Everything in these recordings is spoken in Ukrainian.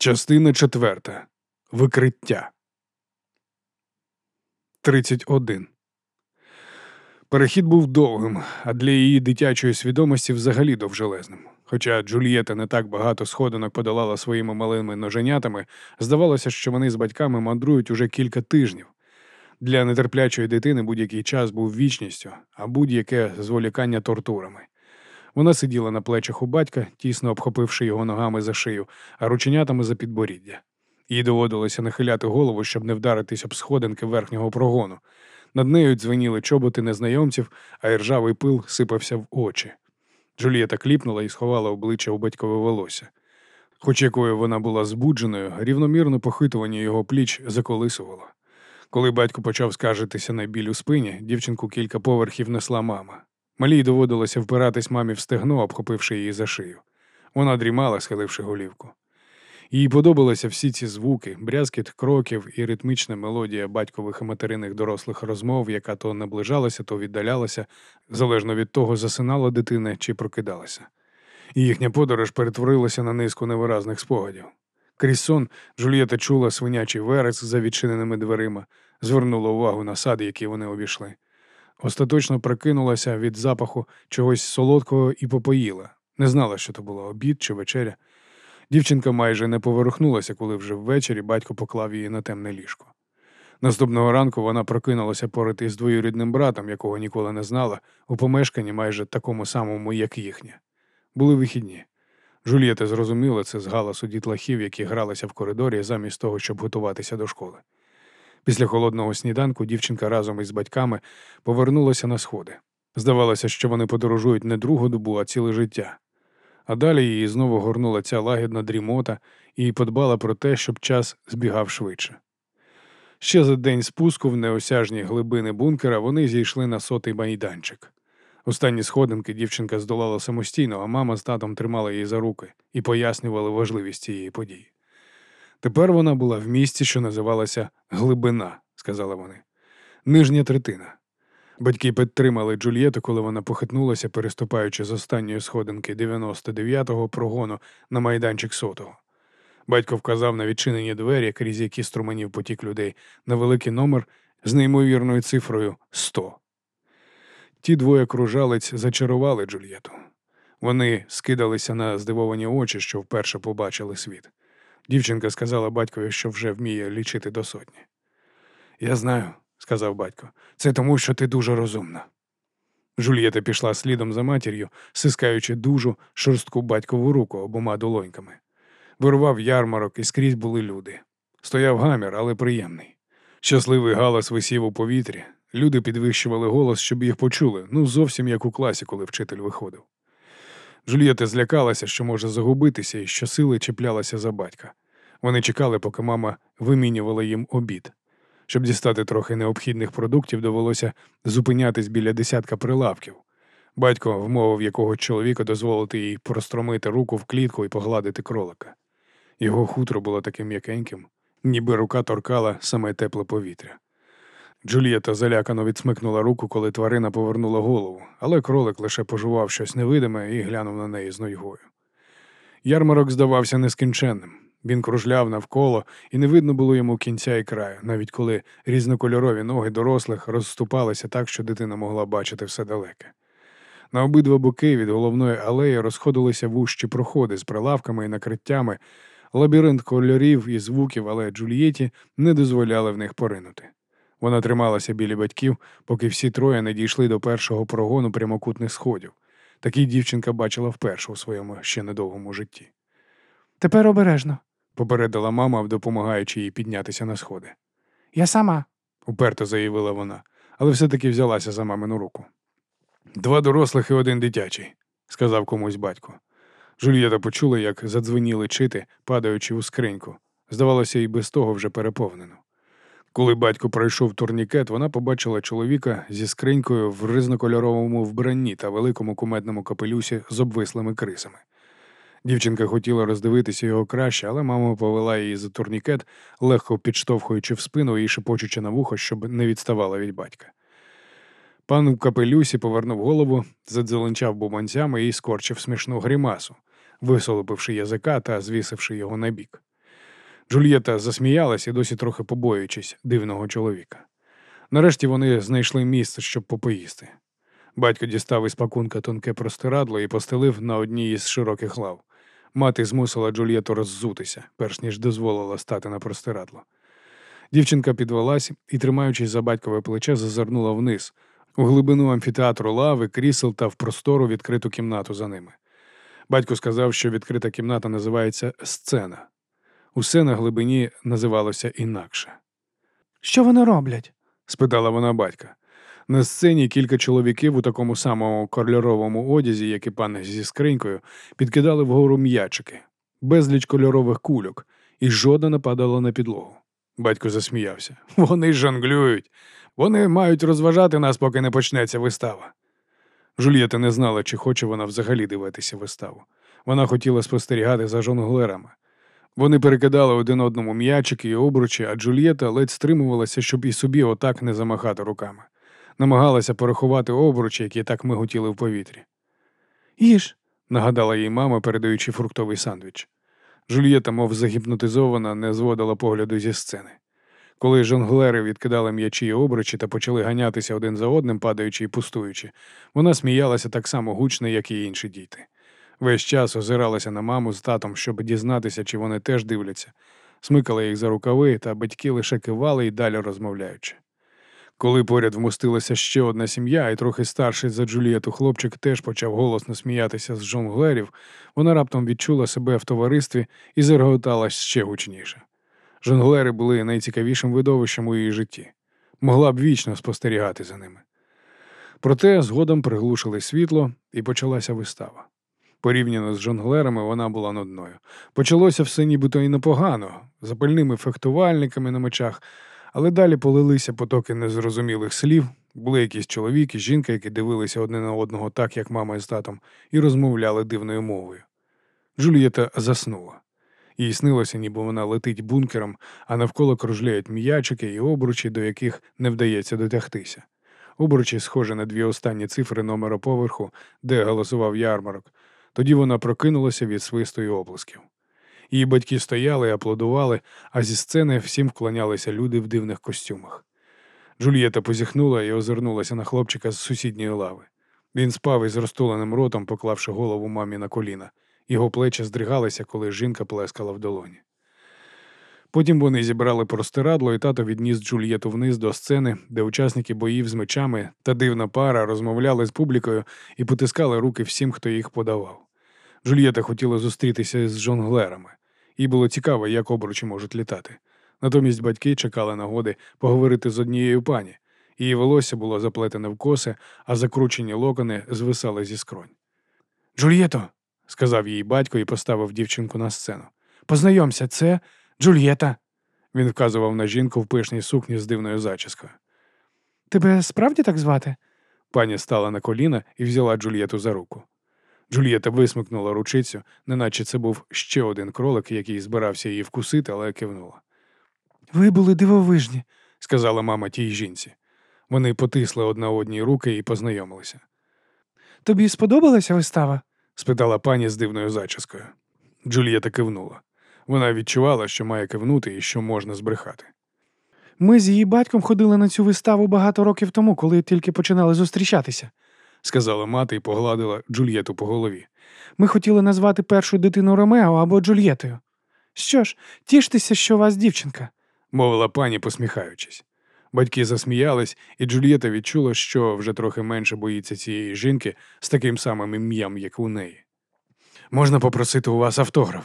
Частина четверта. Викриття. 31. Перехід був довгим, а для її дитячої свідомості взагалі довжелезним. Хоча Джульєта не так багато сходинок подолала своїми малими ноженятами, здавалося, що вони з батьками мандрують уже кілька тижнів. Для нетерплячої дитини будь-який час був вічністю, а будь-яке зволікання тортурами. Вона сиділа на плечах у батька, тісно обхопивши його ногами за шию, а рученятами за підборіддя. Їй доводилося нахиляти голову, щоб не вдаритись об сходинки верхнього прогону. Над нею дзвеніли чоботи незнайомців, а іржавий пил сипався в очі. Джулієта кліпнула і сховала обличчя у батькове волосся. Хоч якою вона була збудженою, рівномірне похитування його пліч заколисувало. Коли батько почав скаржитися на біль у спині, дівчинку кілька поверхів несла мама. Малій доводилося впиратись мамі в стегно, обхопивши її за шию. Вона дрімала, схиливши голівку. Їй подобалися всі ці звуки, брязкіт кроків і ритмічна мелодія батькових і материних дорослих розмов, яка то наближалася, то віддалялася, залежно від того, засинала дитина чи прокидалася. І їхня подорож перетворилася на низку невиразних спогадів. Крізь сон Джульєта чула свинячий верес за відчиненими дверима, звернула увагу на сад, який вони обійшли. Остаточно прокинулася від запаху чогось солодкого і попоїла. Не знала, що то було обід чи вечеря. Дівчинка майже не поворухнулася, коли вже ввечері батько поклав її на темне ліжко. Наступного ранку вона прокинулася поряд із двоюрідним братом, якого ніколи не знала, у помешканні майже такому самому, як їхнє. Були вихідні. Жульєта зрозуміла це з галасу дітлахів, які гралися в коридорі замість того, щоб готуватися до школи. Після холодного сніданку дівчинка разом із батьками повернулася на сходи. Здавалося, що вони подорожують не другу добу, а ціле життя. А далі її знову горнула ця лагідна дрімота і подбала про те, щоб час збігав швидше. Ще за день спуску в неосяжні глибини бункера вони зійшли на сотий майданчик. Останні сходинки дівчинка здолала самостійно, а мама з татом тримала її за руки і пояснювали важливість цієї події. Тепер вона була в місті, що називалося Глибина, сказали вони, нижня третина. Батьки підтримали Джульєту, коли вона похитнулася, переступаючи з останньої сходинки 99-го прогону на майданчик сотого. Батько вказав на відчинені двері, крізь які струменів потік людей, на великий номер з неймовірною цифрою 100. Ті двоє кружалець зачарували Джульєту. Вони скидалися на здивовані очі, що вперше побачили світ. Дівчинка сказала батькові, що вже вміє лічити до сотні. Я знаю, сказав батько, це тому, що ти дуже розумна. Жульєта пішла слідом за матір'ю, сискаючи дужу шорстку батькову руку обома долоньками. Вирував ярмарок і скрізь були люди. Стояв гамір, але приємний. Щасливий галас висів у повітрі. Люди підвищували голос, щоб їх почули, ну зовсім як у класі, коли вчитель виходив. Жульєта злякалася, що може загубитися, і щосили чіплялася за батька. Вони чекали, поки мама вимінювала їм обід. Щоб дістати трохи необхідних продуктів, довелося зупинятись біля десятка прилавків. Батько вмовив якого чоловіка дозволити їй простромити руку в клітку і погладити кролика. Його хутро було таким м'якеньким, ніби рука торкала саме тепле повітря. Джулієта залякано відсмикнула руку, коли тварина повернула голову, але кролик лише пожував щось невидиме і глянув на неї з нойгою. Ярмарок здавався нескінченним. Він кружляв навколо, і не видно було йому кінця і краю, навіть коли різнокольорові ноги дорослих розступалися так, що дитина могла бачити все далеке. На обидва боки від головної алеї розходилися вущі проходи з прилавками і накриттями, лабіринт кольорів і звуків, але Джульєті не дозволяли в них поринути. Вона трималася біля батьків, поки всі троє не дійшли до першого прогону прямокутних сходів. Такий дівчинка бачила вперше у своєму ще недовгому житті. Тепер обережно. Попередила мама, допомагаючи їй піднятися на сходи. Я сама. Уперто заявила вона, але все-таки взялася за мамину руку. Два дорослих і один дитячий, сказав комусь батько. Жульєта почула, як задзвеніли чити, падаючи у скриньку. Здавалося, і без того вже переповнено. Коли батько пройшов турнікет, вона побачила чоловіка зі скринькою в різнокольоровому вбранні та великому куметному капелюсі з обвислими крисами. Дівчинка хотіла роздивитися його краще, але мама повела її за турнікет, легко підштовхуючи в спину і шепочучи на вухо, щоб не відставала від батька. Пан у капелюсі повернув голову, задзеленчав буманцями і скорчив смішну грімасу, висолопивши язика та звісивши його на бік. Джульєта засміялась і досі трохи побоюючись дивного чоловіка. Нарешті вони знайшли місце, щоб попоїсти. Батько дістав із пакунка тонке простирадло і постелив на одній із широких лав. Мати змусила Джульєту роззутися, перш ніж дозволила стати на простирадло. Дівчинка підвелась і, тримаючись за батькове плече, зазирнула вниз, у глибину амфітеатру лави, крісел та в простору відкриту кімнату за ними. Батько сказав, що відкрита кімната називається сцена. Усе на глибині називалося інакше. Що вони роблять? спитала вона батька. На сцені кілька чоловіків у такому самому кольоровому одязі, як і пан зі скринькою, підкидали вгору м'ячики, безліч кольорових кульок, і жодна не падала на підлогу. Батько засміявся. Вони жонглюють. Вони мають розважати нас, поки не почнеться вистава. Жульєта не знала, чи хоче вона взагалі дивитися виставу. Вона хотіла спостерігати за жонглерами. Вони перекидали один одному м'ячики і обручі, а Джульєта ледь стримувалася, щоб і собі отак не замахати руками. Намагалася порахувати обручі, які так миготіли в повітрі. Їж. Нагадала їй мама, передаючи фруктовий сандвіч. Жульєта, мов загіпнотизована, не зводила погляду зі сцени. Коли жонглери відкидали м'ячі і обручі та почали ганятися один за одним, падаючи і пустуючи, вона сміялася так само гучно, як і інші діти. Весь час озиралася на маму з татом, щоб дізнатися, чи вони теж дивляться, смикала їх за рукави, та батьки лише кивали і далі розмовляючи. Коли поряд вмостилася ще одна сім'я, і трохи старший за Джулієту хлопчик теж почав голосно сміятися з жонглерів, вона раптом відчула себе в товаристві і зареготалась ще гучніше. Жонглери були найцікавішим видовищем у її житті, могла б вічно спостерігати за ними. Проте згодом приглушили світло і почалася вистава. Порівняно з жонглерами вона була нудною. Почалося все нібито і непогано, запальними фехтувальниками на мечах, але далі полилися потоки незрозумілих слів. Були якісь чоловік і жінка, які дивилися одне на одного так, як мама із татом, і розмовляли дивною мовою. Джулієта заснула. Їй снилося, ніби вона летить бункером, а навколо кружляють м'ячики і обручі, до яких не вдається дотягтися. Обручі схожі на дві останні цифри номера поверху, де голосував ярмарок. Тоді вона прокинулася від свисту і оплесків. Її батьки стояли аплодували, а зі сцени всім вклонялися люди в дивних костюмах. Джульєта позіхнула і озирнулася на хлопчика з сусідньої лави. Він спав із розтуленим ротом, поклавши голову мамі на коліна. Його плечі здригалися, коли жінка плескала в долоні. Потім вони зібрали простирадло, і тато відніс Джульєту вниз до сцени, де учасники боїв з мечами та дивна пара розмовляли з публікою і потискали руки всім, хто їх подавав. Джульєта хотіла зустрітися з жонглерами. Їй було цікаво, як обручі можуть літати. Натомість батьки чекали нагоди поговорити з однією пані. Її волосся було заплетене в коси, а закручені локони звисали зі скронь. Джульєто, сказав їй батько і поставив дівчинку на сцену. Познайомся, це Джульєта. Він вказував на жінку в пишній сукні з дивною зачіскою. Тебе справді так звати? Пані стала на коліна і взяла Джульєту за руку. Джульєта висмикнула ручицю, неначе це був ще один кролик, який збирався її вкусити, але кивнула. Ви були дивовижні. сказала мама тій жінці. Вони потисли одна одній руки і познайомилися. Тобі сподобалася вистава? спитала пані з дивною зачіскою. Джульєта кивнула. Вона відчувала, що має кивнути і що можна збрехати. Ми з її батьком ходили на цю виставу багато років тому, коли тільки починали зустрічатися. Сказала мати і погладила Джульєту по голові. Ми хотіли назвати першу дитину Ромео або Джульєтою. Що ж, тіштеся, що у вас дівчинка. мовила пані, посміхаючись. Батьки засміялись, і Джульєта відчула, що вже трохи менше боїться цієї жінки з таким самим ім'ям, як у неї. Можна попросити у вас автограф?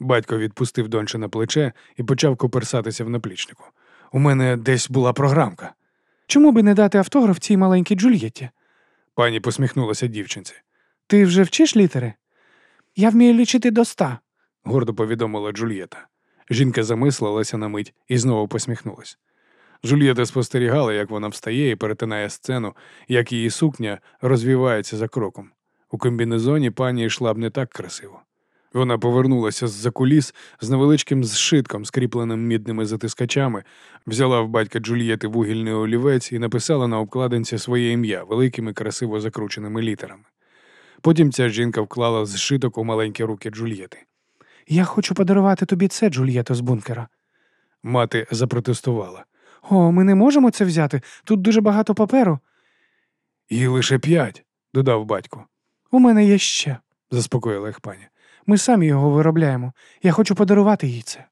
Батько відпустив донче на плече і почав коперсатися в наплічнику. У мене десь була програмка. Чому би не дати автограф цій маленькій Джульєтті? Пані посміхнулася дівчинці. Ти вже вчиш літери? Я вмію лічити до ста. гордо повідомила Джульєта. Жінка замислилася на мить і знову посміхнулась. Джульєта спостерігала, як вона встає і перетинає сцену, як її сукня розвівається за кроком. У комбінезоні пані йшла б не так красиво. Вона повернулася з-за куліс з невеличким зшитком, скріпленим мідними затискачами, взяла в батька Джульєти вугільний олівець і написала на обкладинці своє ім'я великими красиво закрученими літерами. Потім ця жінка вклала зшиток у маленькі руки Джульєти. Я хочу подарувати тобі це, Джульєто, з бункера. Мати запротестувала. О, ми не можемо це взяти. Тут дуже багато паперу. І лише п'ять, додав батько, У мене є ще. заспокоїла їх пані. Ми самі його виробляємо. Я хочу подарувати їй це.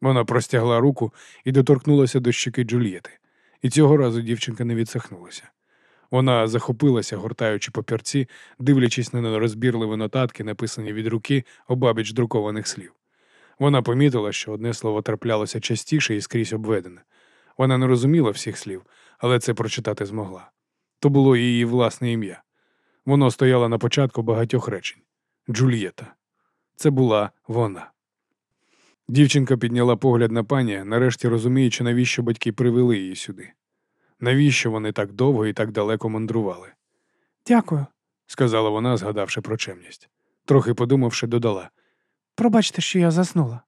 Вона простягла руку і доторкнулася до щеки Джульєти. І цього разу дівчинка не відсахнулася. Вона захопилася, гортаючи папірці, дивлячись на нерозбірливі нотатки, написані від руки обабіч друкованих слів. Вона помітила, що одне слово траплялося частіше і скрізь обведене. Вона не розуміла всіх слів, але це прочитати змогла. То було її власне ім'я. Воно стояло на початку багатьох речень Джульєта. Це була вона. Дівчинка підняла погляд на пані, нарешті розуміючи, навіщо батьки привели її сюди. Навіщо вони так довго і так далеко мандрували, Дякую. сказала вона, згадавши про чемність. Трохи подумавши, додала. Пробачте, що я заснула.